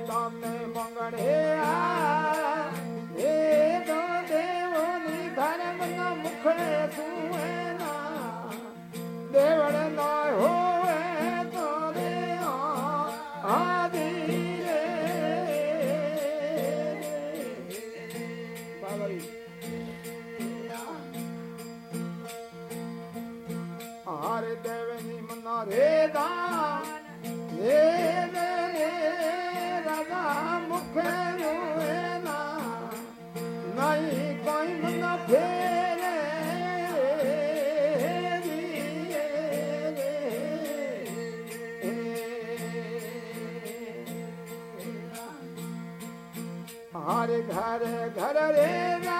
તમને મંગળ હે આ कथ्या हे करणारी हे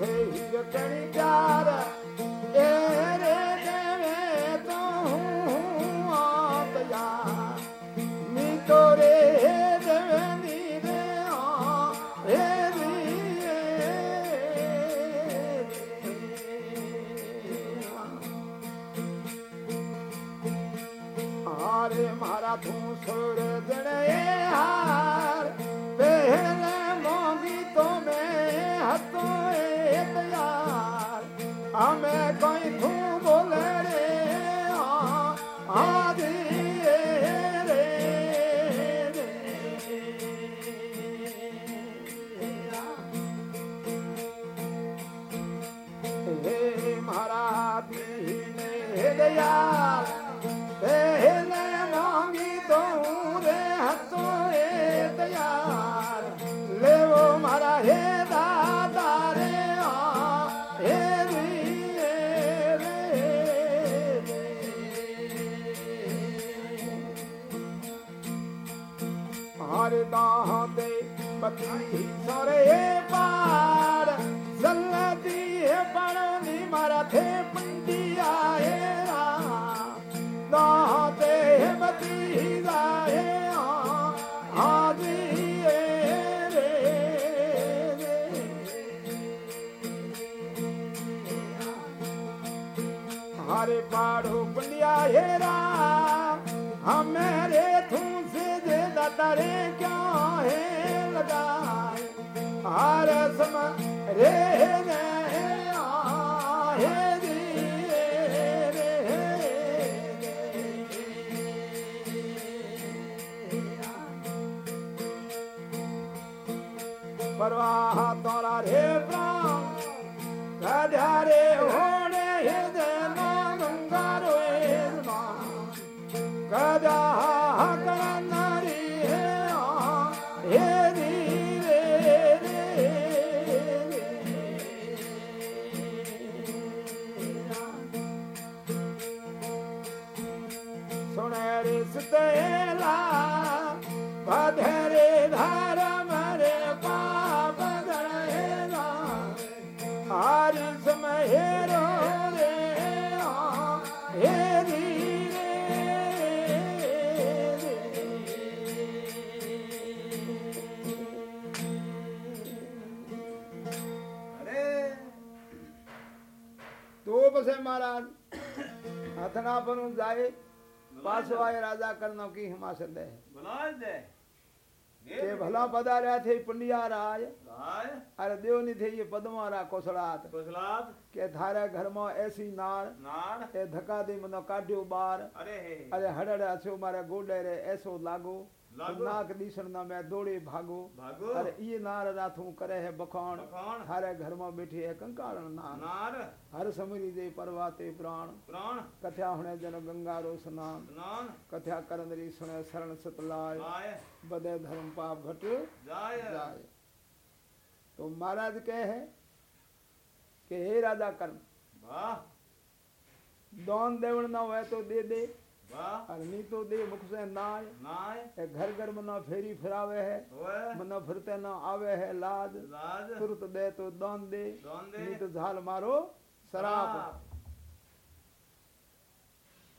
अबती से हीरकरी प्यार परवाह तोरा रे प्राण राधा रे होने हे ना बनु जाए पासवाए राजा करनो की हिमाचल दे। ये भला पदा रहा थे पंडिया राज। अरे देव नहीं थे ये पदमा कोसलात कोसलात के थारे घर में ऐसी नार। नार। ए धक्का दे मनो काढियो बार। अरे अरे हड़ड़ अच्छो मारे गोडे रे ऐसो लागो। तो नाक दिसण ना मैं दौड़े भागो। भागो। अरे ये नार राथू करे है बखान। हर घर में बैठे है कंकाल नार। नार। हर समरी दे परवाते प्राण। प्राण। कथा होने जन गंगा रो स्नान। स्नान। कथ्या करन री सुने शरण सत लाए बदे धर्म पाप घट जाय। जाय। तो महाराज कहे है के हे राजा कर्म वाह। दान देवण ना हुए तो दे दे। अग्नि तो दे मुख से नाय। नाय। घर घर मना फेरी फिरावे है। मना फिरते ना आवे है लाज। लाज। तुरत दे तो दान दे। दान दे। नहीं तो झाल मारो शराब।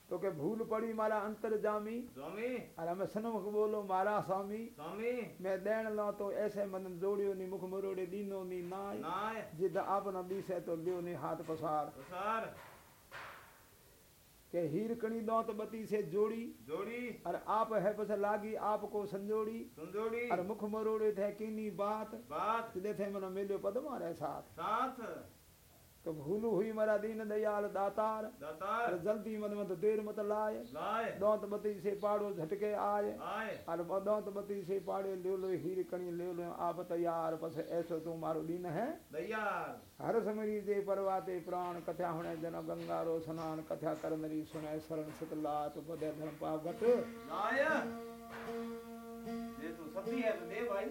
तो के भूल पड़ी मारा अंतर जामी। स्वामी। अरे मैं सनमुख बोलो मारा स्वामी। स्वामी। मैं देन लो तो ऐसे मन जोड़ियो नी मुख मुरोड़े दीनो नी नाय। नाय। जिद आपना बीसे तो लियो नी हाथ पसार। पसार। के हीर कणी दौत बती से जोड़ी। जोड़ी। और आप है पस लागी आपको संजोड़ी। संजोड़ी। और मुख मरोड़े थे कीनी बात। बात। थे मन मिलो पद मारे साथ। साथ। तो भूलू हुई मरा दीन दयाल दातार। दातार। जल्दी मन मत देर मत लाए। लाए। दौत बती से पाड़ो झटके आए। आए। और दौत बती से पाड़े ले लो हीर कणी ले लो आप तैयार। पस ऐसो तू मारो दीन है। दयाल। हर समरी दे परवाते प्राण कथ्या हुणे जन गंगा रो स्नान कथ्या कर नरी सुने शरण सतलात पदे धर्म पाप घट लाय। ये तो सभी है तो दे भाई।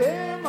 दादा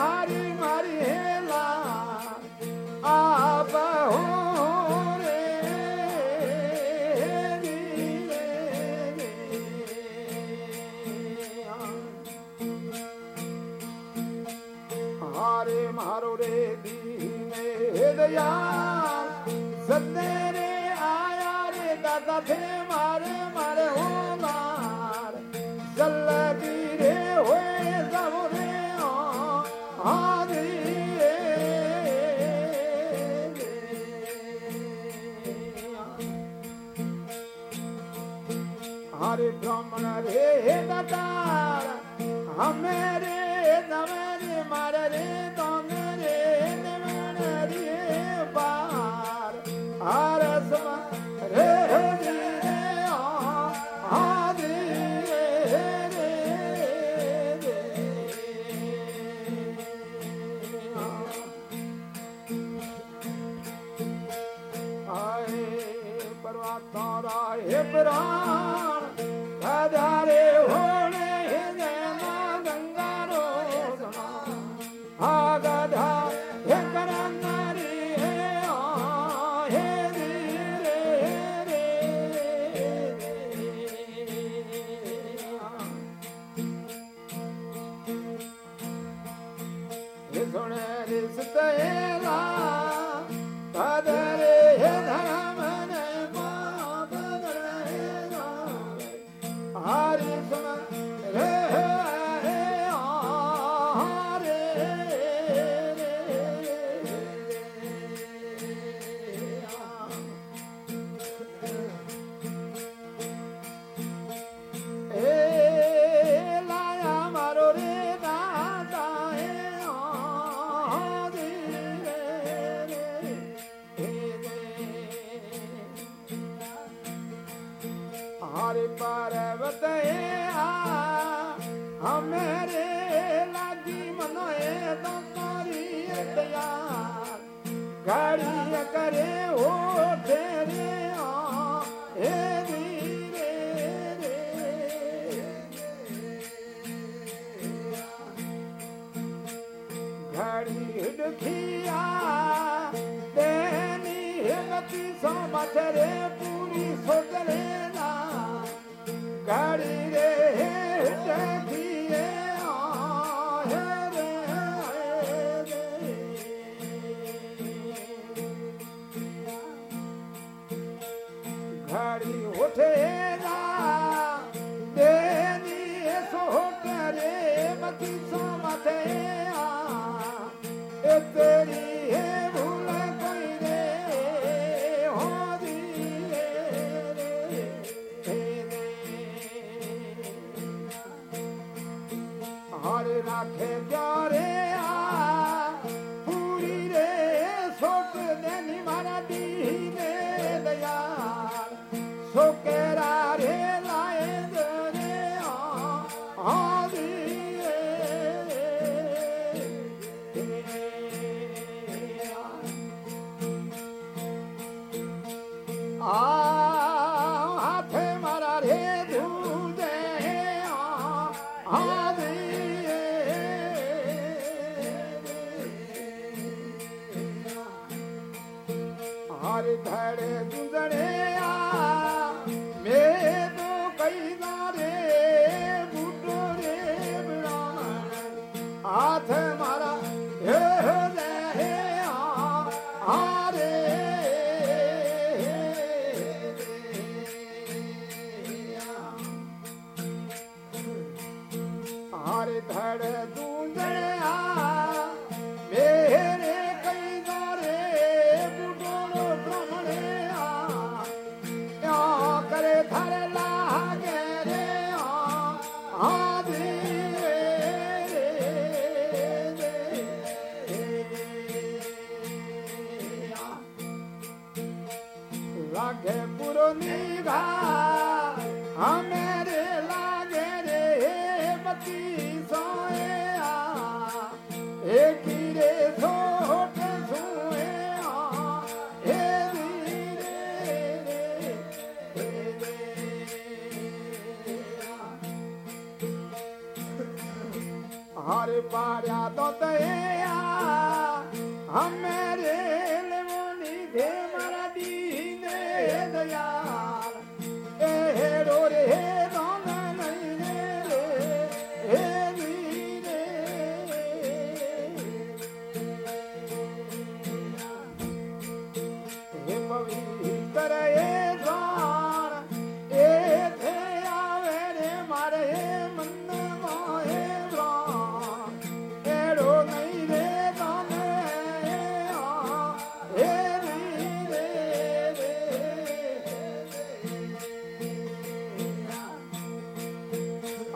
हर धड़ दूंजड़े।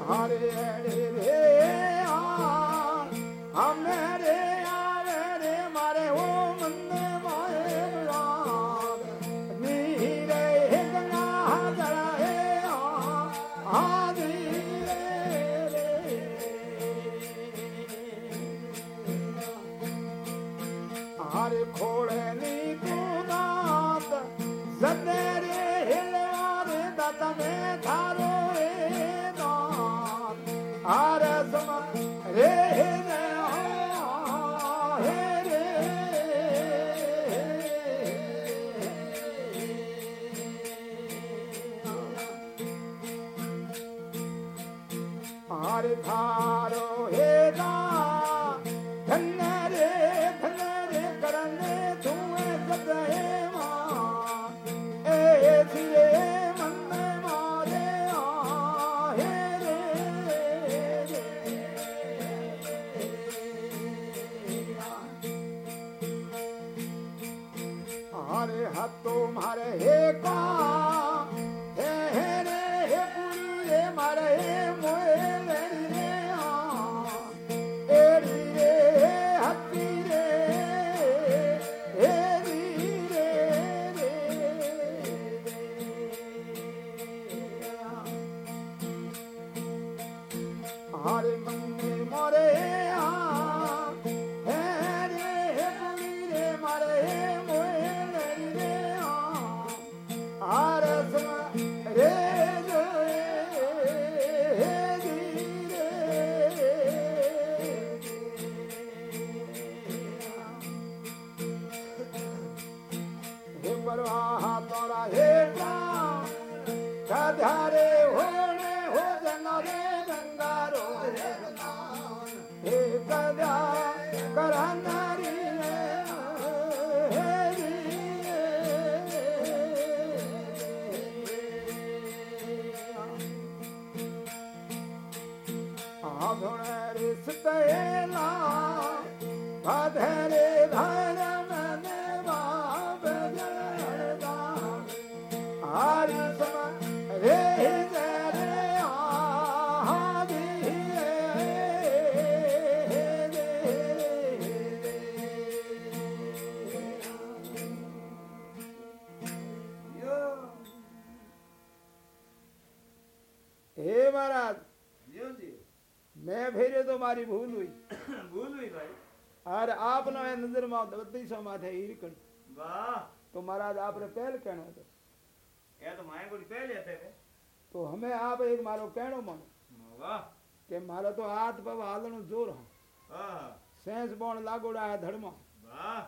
हरे हरे આપનો એ નજરમાં બત્રીસો માથે એ નીકળ્યું વાહ તો મહારાજ આપણે પહેલ કહેણો હતો એ તો માય બોલી પહેલ હતે તો હમે આપ એક મારો કહેણો માનો વાહ કે મારો તો હાથ પગ હાલણું જોર હા સેન્સ બોણ લાગોડા હે ધડમાં વાહ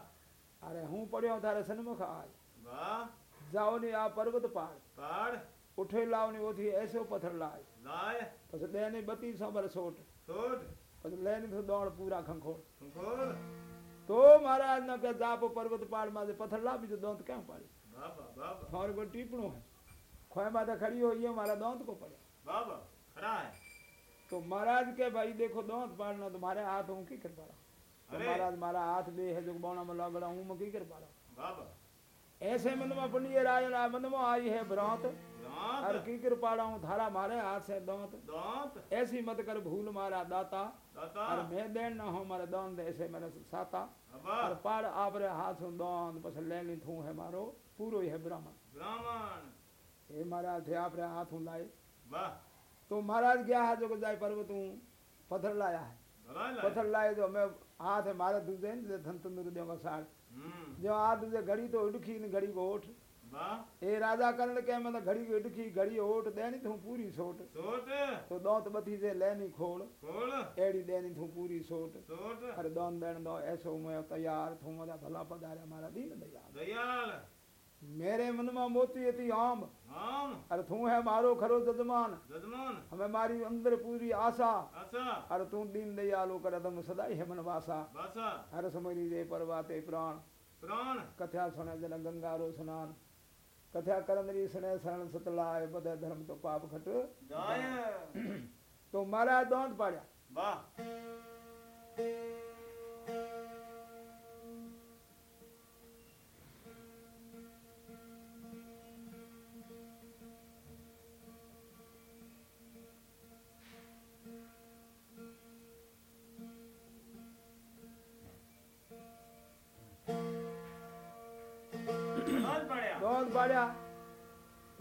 અરે હું પડ્યો તારે સન્મુખ આજ વાહ જાઓની આ પર્વત પાર પાર ઉઠે લાવની ઓથી એસો પથર લાય લાય પછી બેની બત્રીસો પર સોટ સોટ પછી લઈને દોડ પૂરા ખંખોળ ખંખોળ તો મહારાજ ન કે જાપ પર્વત પાડ માં પથ્થર લાવી તો દોંત કેમ પાડી बाबा बाबा और कोई टीपणो है खोए माता खड़ी हो ये हमारा दांत को पड़े बाबा खड़ा है तो महाराज के भाई देखो दांत पाड़ना तो मारे हाथ हूँ की कर पा रहा तो अरे। महाराज मारा हाथ बे है जो बौना में लगड़ा हूँ मैं की कर पा रहा बाबा ऐसे मन में पुण्य राय ना मन में आई है भ्रांत दांत। की कर पाड़ा हूँ थारा मारे हाथ से दांत। दांत। ऐसी मत कर भूल मारा दाता। दाता। और मैं देन ना हो मारे दांत ऐसे मैंने साता। और पाड़ आप रे हाथ से दांत पस लेनी थू है मारो। पूरो ही ब्राह्मण। ब्राह्मण। हे महाराज थे आप रे हाथ हूँ लाए वाह। तो महाराज गया है जो जाए पर्वत हूँ। पत्थर लाया है? पत्थर लाए तो मैं हाथ है मारे दूसरे ने धन तंदुर देगा साड़ हम्म। जो हाथ घड़ी तो उड़खी ने घड़ी को ओठ राजा करण के मतलब घड़ी को उड़खी घड़ी ओठ देनी तू पूरी सोट। सोट? तो दौत बथी से लेनी खोल। खोल? एड़ी देनी तू पूरी सोट। सोट? अरे दौन देन दो ऐसो मैं तैयार थू मज़ा भला पधारे हमारा दीन दयाल। दयाल। मेरे मन में मोती थी आम। हम अरे तू है मारो खरो जजमान। जजमान? हमें मारी अंदर पूरी आशा। आशा? अरे तू दीन दयालु कर तुम सदाई है मन वासा। भाषा हर समरी रे परवाते प्राण। प्राण? कथ्या सुने जन गंगारो स्नान। कथ्या री सुने शरण सतलाय बदे धर्म तो पाप खट जाय तो महाराज दौंत पाड़िया। वाह।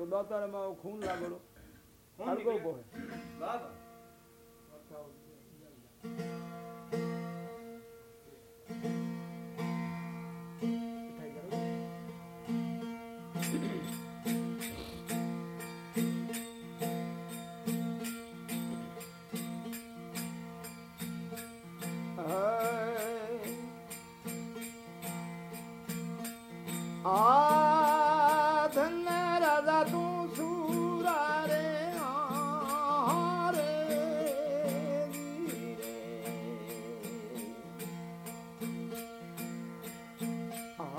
तो दौतर में वो खून लागोड़ो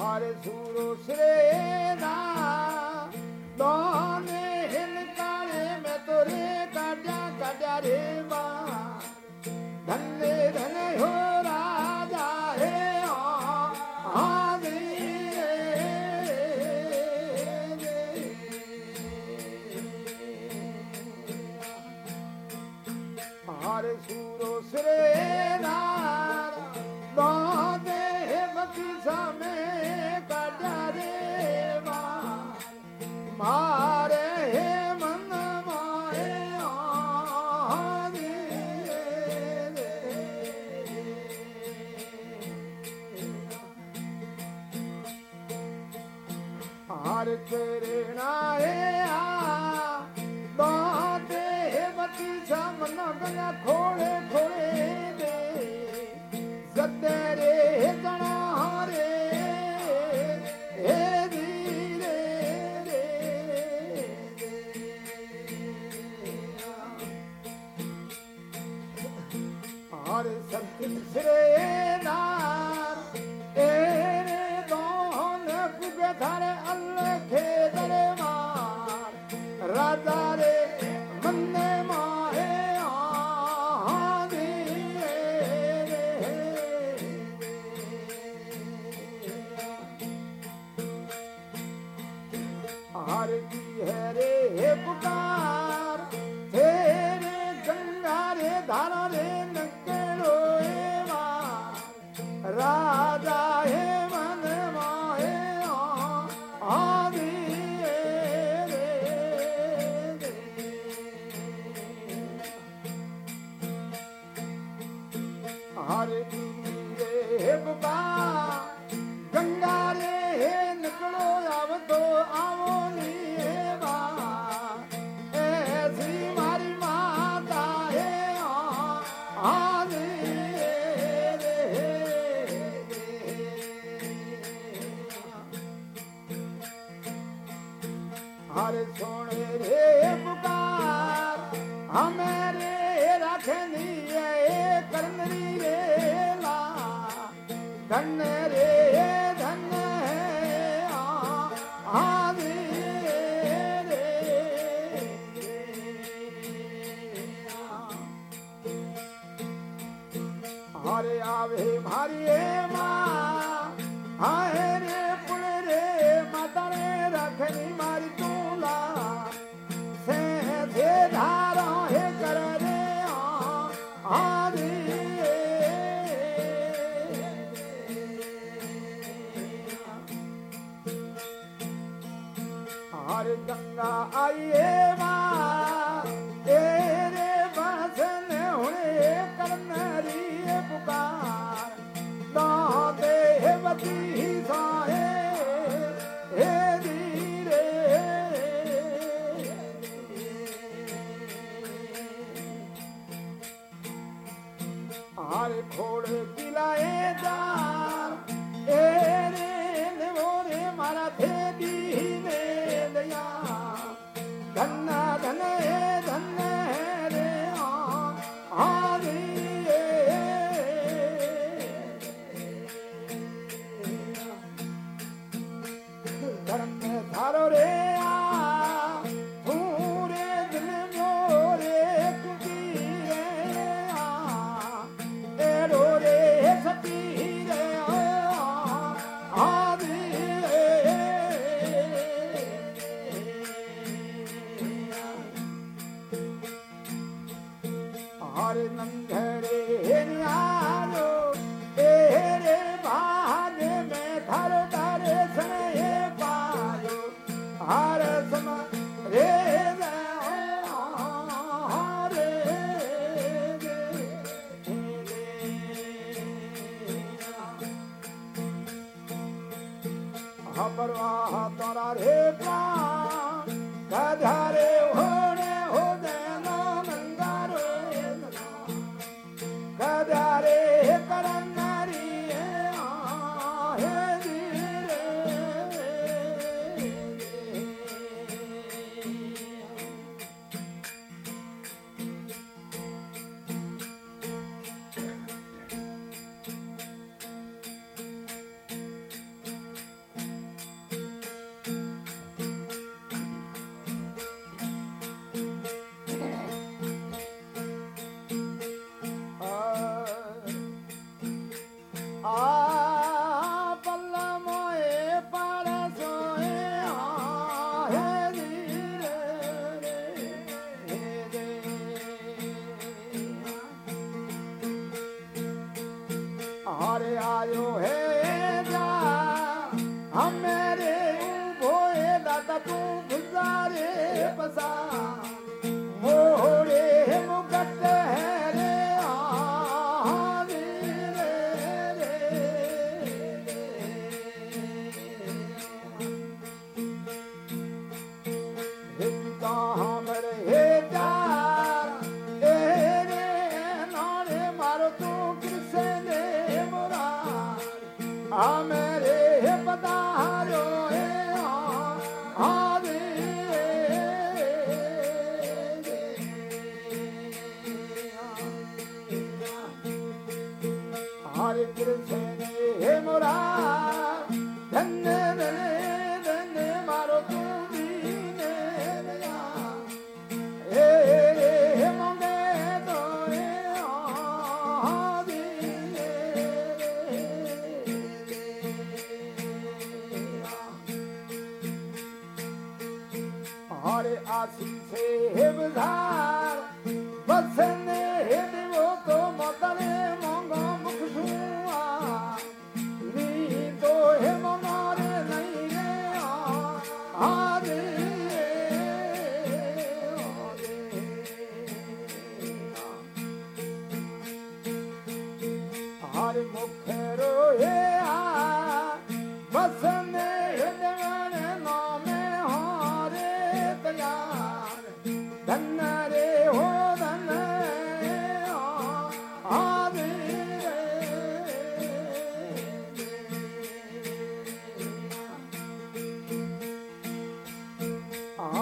हारे सूरो श्रेदा दोने हिलकारे में तोरे काट्या काट्या रे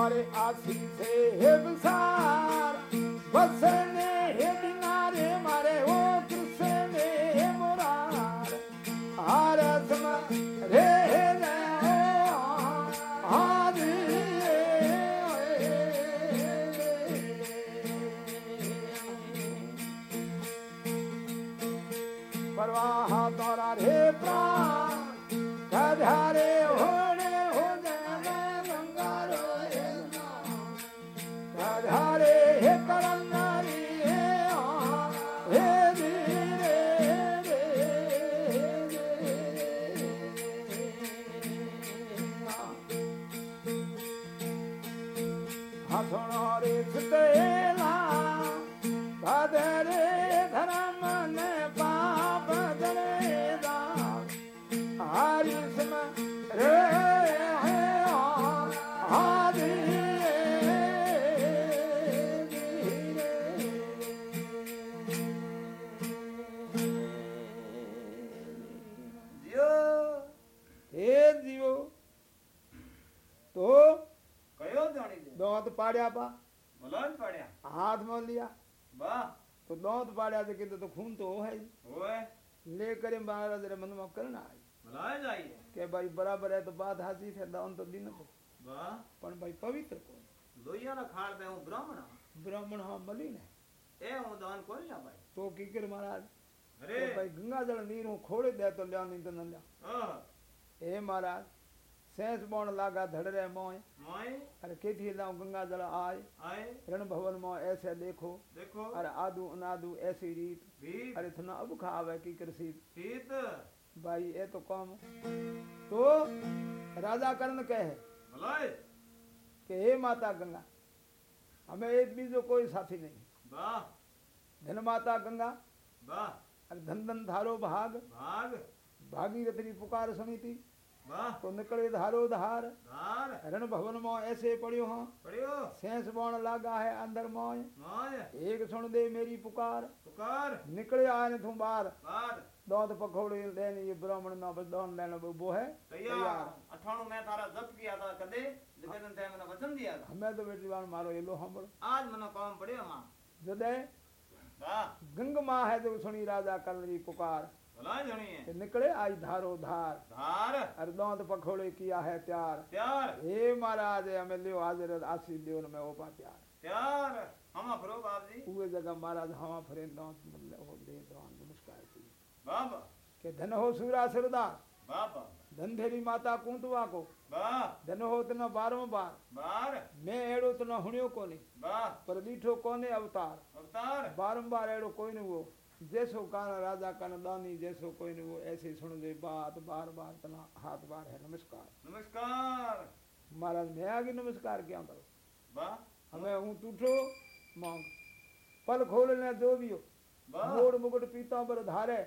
हारे आसी से हिबसार बसने हिदनारे खून तो वो है वो है। लेकर महाराज रमन में करना है बुलाया जाइए के भाई बराबर है तो बात हाजी से दान तो दिन को। पण भाई पवित्र को। लोहिया ना खाड़ दे हूँ ब्राह्मण हाँ। ब्राह्मण हाँ मलिन है। ए हूँ दान कर जा भाई? तो की कर महाराज अरे। भाई गंगा जल नीर हूँ खोड़े दे तो ल्या नहीं तो न ल्या। ए महाराज सेंस बोण लागा धड़रे मोय मोय अरे केथी लाऊं गंगा जल आए। आए। रण भवन मो ऐसे देखो। देखो। अरे आदू अनादू ऐसी रीत। अरे थना अब खावे की कृषि सीत भाई ये तो कम। तो राजा कर्ण कहे भलाए के हे माता गंगा हमें एक बीजो कोई साथी नहीं। वाह। धन माता गंगा वाह। अरे धन धन थारो भाग। भाग। भागीरथ री पुकार सुनी थी तो निकले धारो धार। रण भवन मो ऐसे पड़ियो हो। हाँ। पड़ियो सेंस बण लागा है अंदर मोय एक सुन दे मेरी पुकार। पुकार। निकले आए थू बार बार दौद पखोड़े देन ये ब्राह्मण ना बदौन लेना वो है। तैयार। अठाणु मैं तारा जप किया था कदे? लेकिन ते मने वचन दिया था। मैं तो बेटी बाण मारो ये लो हम आज मने काम पड़ियो माँ। जदे गंग माँ है तो सुनी राजा कर रही पुकार। निकले आज धारो धार। धार। अरदौंद पखोड़े किया है प्यार प्यार हे महाराज हमें लियो हाजिर आशी लियो में ओ पा प्यार प्यार हम अफरो बाप जी पूरे जगह महाराज हम अफरे दौंद मतलब हो दे दौंद नमस्कार की बाबा। के धन हो सूरा सरदार। बाबा। धन धेरी माता कुंतवा को। धन हो इतना बारहों बार। बार। मैं अड़ो इतना हुणियो कोनी। पर बीठो कोने अवतार। अवतार। बारम बार अड़ो कोई नहीं वो जैसो कान राजा काना दानी जैसो कोई वो ऐसे सुन दे बात बार बार तना हाथ बार है नमस्कार। नमस्कार। महाराज मैं आगे नमस्कार क्या करो? हमें हूँ टूटो मांग पल खोल ले जो भी हो मोड़ मुकुट पीता पर धारे।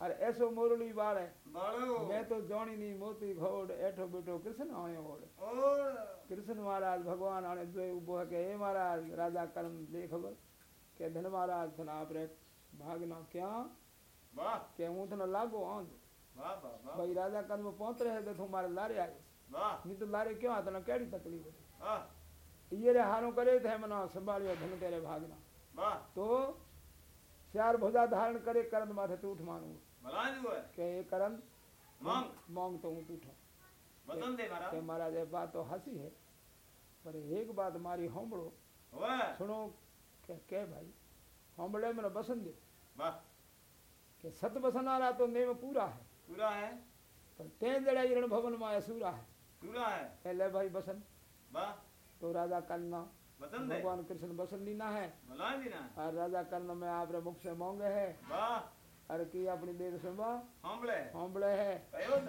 अरे ऐसो मोरली बार। है मैं तो जोनी नी मोती घोड़ ऐठो बेटो कृष्ण आयो ओड़। कृष्ण महाराज भगवान आने जो उबो के ए महाराज राजा कर्म देख के धन महाराज धन आप रहे भागना क्या? के ऊँट न लागो आंध भाई राजा कद में पहुँच रहे थे तो तुम्हारे लारे आए। नहीं तो लारे क्यों आते तो ना कैडी तकलीफ़ है ये रे हारो करे थे मना संभाल धन तेरे भागना। तो चार भुजा धारण करे करंद माथे तो उठ मानू के ये करंद? मांग। मांग तो ऊँट उठा। के महाराज। ये बात तो हँसी है पर एक बात मारी होमड़ो सुनो क्या के भाई हमले में बसन दे वाह। के सत बसन बसनारा तो नेम पूरा है। पूरा है? पर ते जड़ा जरण भवन में असुरा है। सूरा है? पहले भाई बसन वाह। तो राजा करना बसन दे भगवान कृष्ण बसन दीना है। भला दीना और राजा करना में आपरे मुख से मांगे है। वाह। अरे की अपनी देव से वाह? हमले हमले है। तो।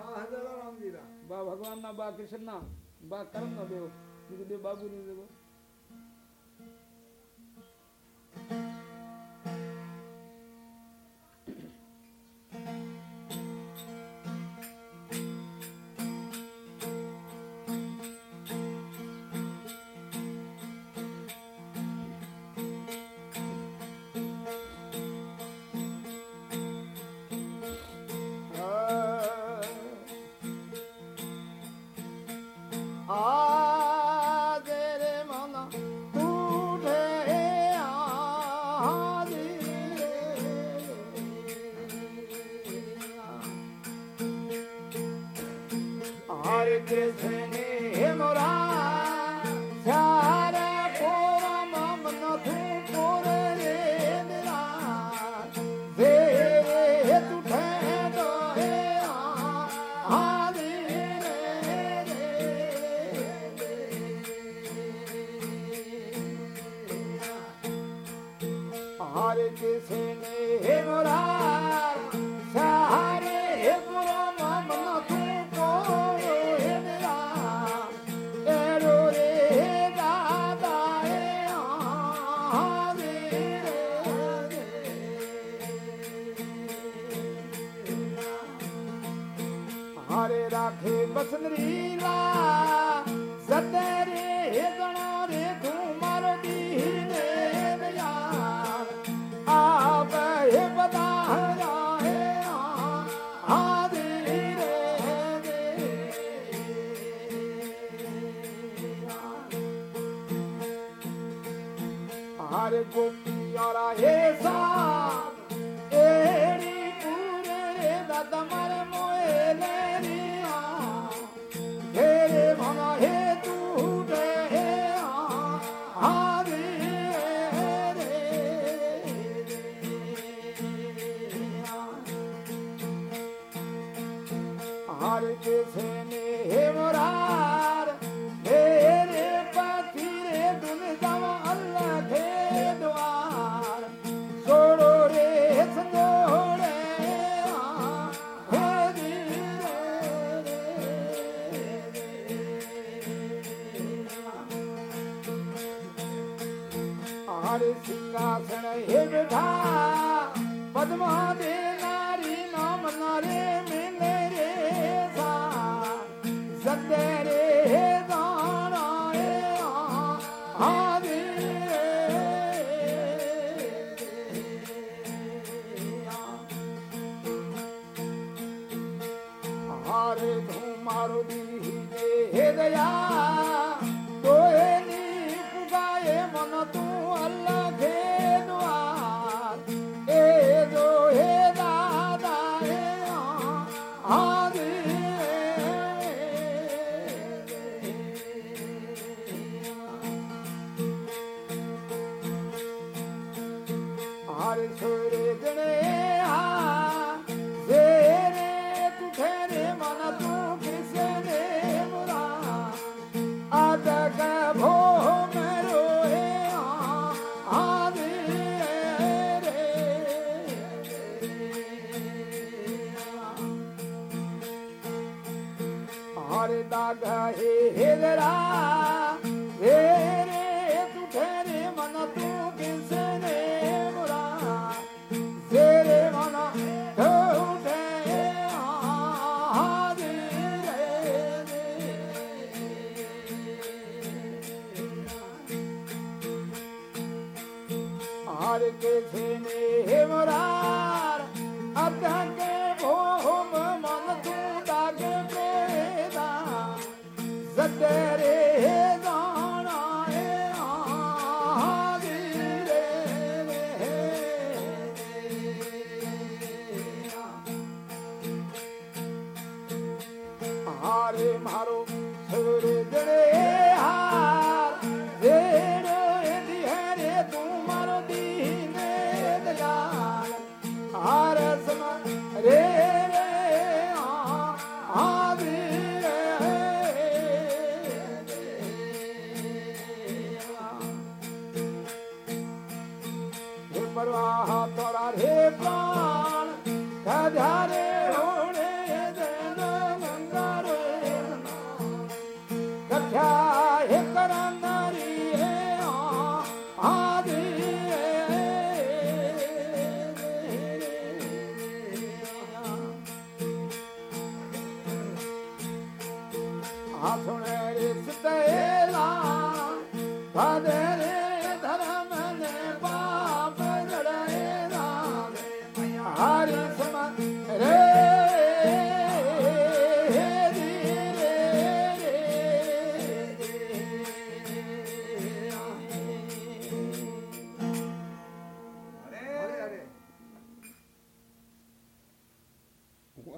वाह राम जी रा वाह भगवान ना वाह कृष्ण ना। वाह करम ना देव। जी बाबू नहीं देवो। that day.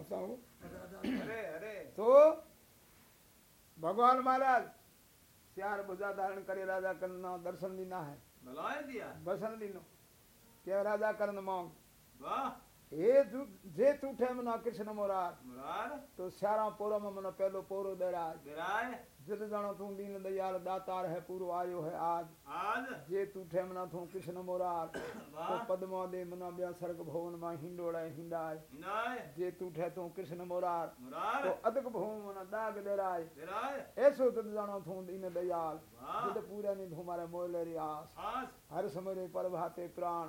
करता हूँ। तो भगवान महाराज श्यार भुजा धारण करे राजा करना दर्शन दीना है। दिया। दर्शन क्या राजा करण मांग? हे जे तूठे मना कृष्ण मोरार तो श्यारा पोरो में मनो पहलो पोरो देराज। जित जन तू दीन दयाल दातार है पूर्व आयो है आज। आज? जे तू ठेमना थू कृष्ण मोरार। तो पद्मा दे मना ब्या सर्ग भवन मा हिंडोड़ा हिंडाय जे तू ठे तू कृष्ण मोरार। तो अदक भवन मना दाग देराय ऐसो जित जन थू दीन दयाल। जित पूरा नि धुमारे मोले रे आस। हर समय समरे परभाते प्राण।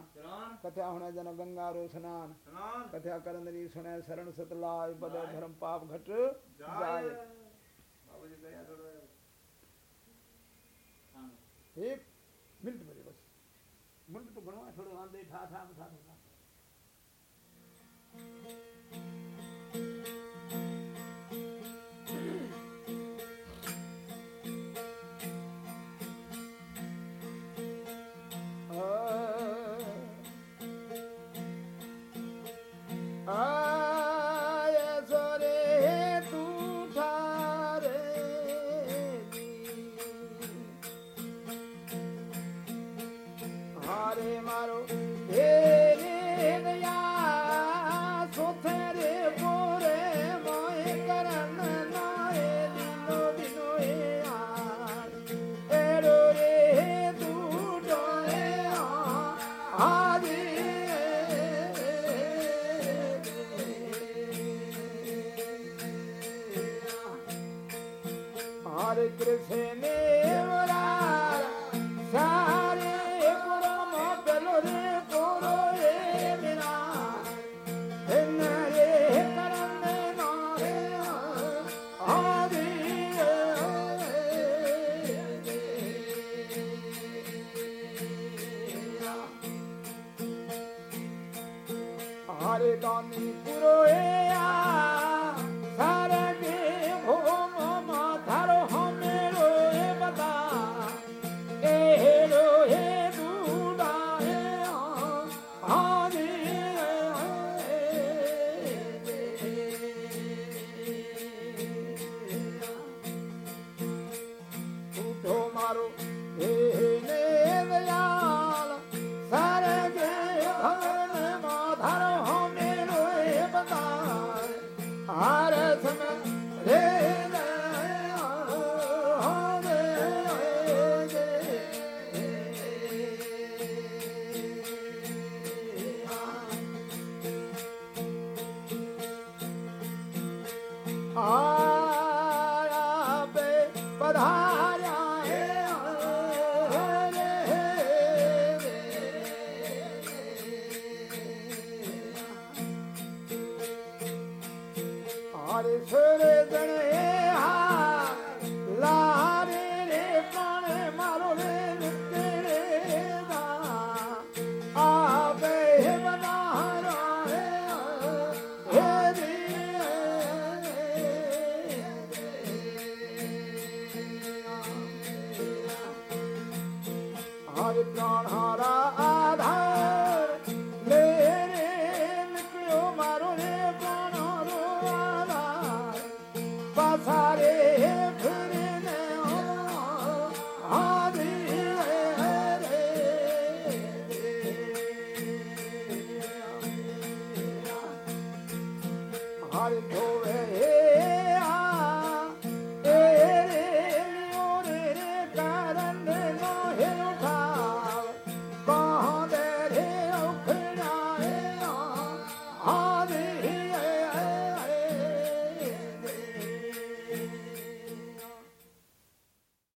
कथा होने जन गंगा रो स्नान। कथा करन री सुने शरण सतलाय पद धर्म पाप घट जाय बाबू जी दया एक मिनट मेरे बस। मिनट तो गणवा छोड़ो आंदे ठा ठा ठा